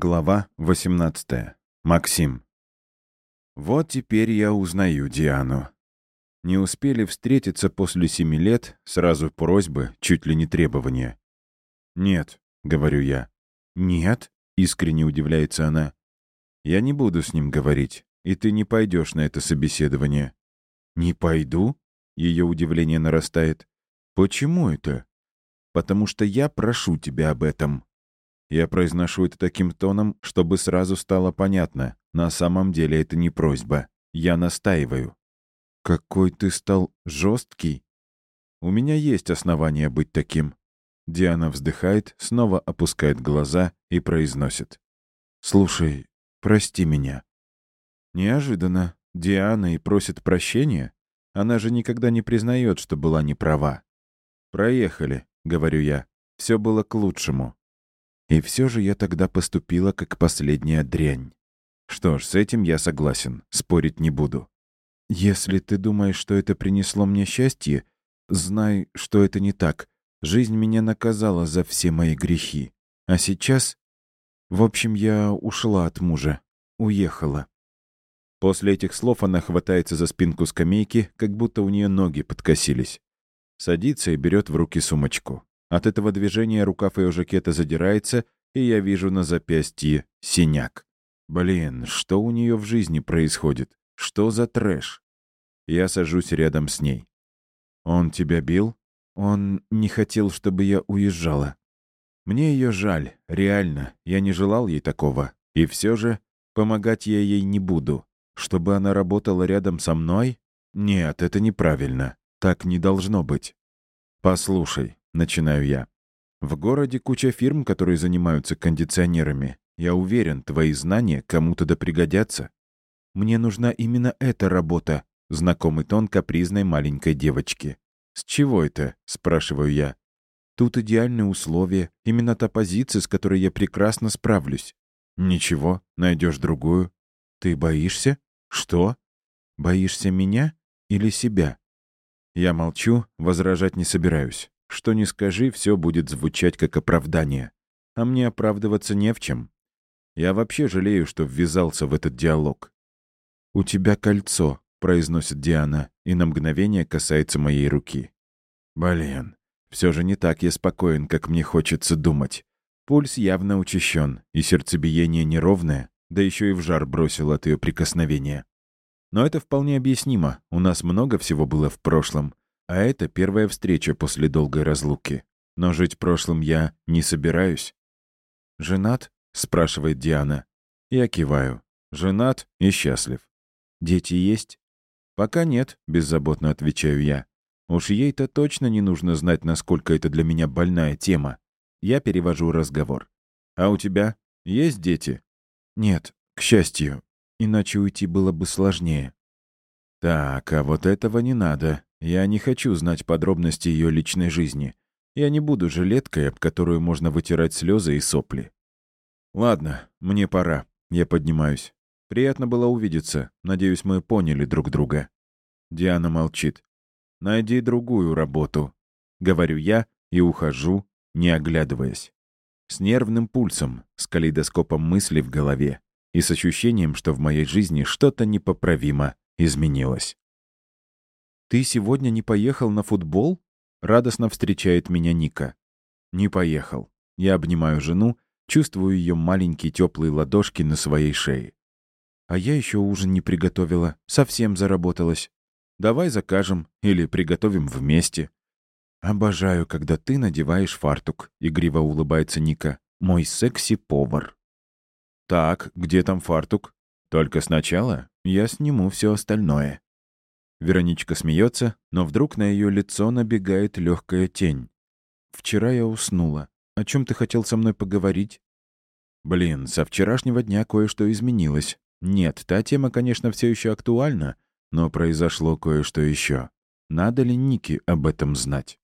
Глава 18. Максим. Вот теперь я узнаю Диану. Не успели встретиться после семи лет, сразу просьбы, чуть ли не требования. «Нет», — говорю я. «Нет?» — искренне удивляется она. «Я не буду с ним говорить, и ты не пойдешь на это собеседование». «Не пойду?» — ее удивление нарастает. «Почему это?» «Потому что я прошу тебя об этом». Я произношу это таким тоном, чтобы сразу стало понятно. На самом деле это не просьба. Я настаиваю. «Какой ты стал жесткий!» «У меня есть основания быть таким». Диана вздыхает, снова опускает глаза и произносит. «Слушай, прости меня». Неожиданно. Диана и просит прощения. Она же никогда не признает, что была не права. «Проехали», — говорю я. «Все было к лучшему». И все же я тогда поступила как последняя дрянь. Что ж, с этим я согласен, спорить не буду. Если ты думаешь, что это принесло мне счастье, знай, что это не так. Жизнь меня наказала за все мои грехи. А сейчас... В общем, я ушла от мужа. Уехала. После этих слов она хватается за спинку скамейки, как будто у нее ноги подкосились. Садится и берет в руки сумочку. От этого движения рукав ее жакета задирается, и я вижу на запястье синяк. Блин, что у нее в жизни происходит? Что за трэш? Я сажусь рядом с ней. Он тебя бил? Он не хотел, чтобы я уезжала. Мне ее жаль, реально. Я не желал ей такого. И все же помогать я ей не буду. Чтобы она работала рядом со мной? Нет, это неправильно. Так не должно быть. Послушай, начинаю я. В городе куча фирм, которые занимаются кондиционерами. Я уверен, твои знания кому-то да пригодятся. Мне нужна именно эта работа, знакомый тон капризной маленькой девочки. «С чего это?» — спрашиваю я. «Тут идеальные условия, именно та позиция, с которой я прекрасно справлюсь». «Ничего, найдешь другую». «Ты боишься?» «Что?» «Боишься меня или себя?» Я молчу, возражать не собираюсь. Что ни скажи, все будет звучать как оправдание. А мне оправдываться не в чем. Я вообще жалею, что ввязался в этот диалог. «У тебя кольцо», — произносит Диана, и на мгновение касается моей руки. Блин, все же не так я спокоен, как мне хочется думать. Пульс явно учащен, и сердцебиение неровное, да еще и в жар бросил от ее прикосновения. Но это вполне объяснимо, у нас много всего было в прошлом, а это первая встреча после долгой разлуки. Но жить прошлым я не собираюсь. «Женат?» — спрашивает Диана. Я киваю. «Женат и счастлив». «Дети есть?» «Пока нет», — беззаботно отвечаю я. Уж ей-то точно не нужно знать, насколько это для меня больная тема. Я перевожу разговор. «А у тебя есть дети?» «Нет, к счастью. Иначе уйти было бы сложнее». «Так, а вот этого не надо. Я не хочу знать подробности ее личной жизни. Я не буду жилеткой, об которую можно вытирать слезы и сопли. Ладно, мне пора. Я поднимаюсь. Приятно было увидеться. Надеюсь, мы поняли друг друга. Диана молчит. Найди другую работу. Говорю я и ухожу, не оглядываясь. С нервным пульсом, с калейдоскопом мыслей в голове и с ощущением, что в моей жизни что-то непоправимо изменилось. «Ты сегодня не поехал на футбол?» — радостно встречает меня Ника. «Не поехал». Я обнимаю жену, чувствую ее маленькие теплые ладошки на своей шее. «А я еще ужин не приготовила, совсем заработалась. Давай закажем или приготовим вместе». «Обожаю, когда ты надеваешь фартук», — игриво улыбается Ника. «Мой секси-повар». «Так, где там фартук? Только сначала я сниму все остальное». Вероничка смеется, но вдруг на ее лицо набегает легкая тень. «Вчера я уснула. О чем ты хотел со мной поговорить?» «Блин, со вчерашнего дня кое-что изменилось. Нет, та тема, конечно, все еще актуальна, но произошло кое-что еще. Надо ли Нике об этом знать?»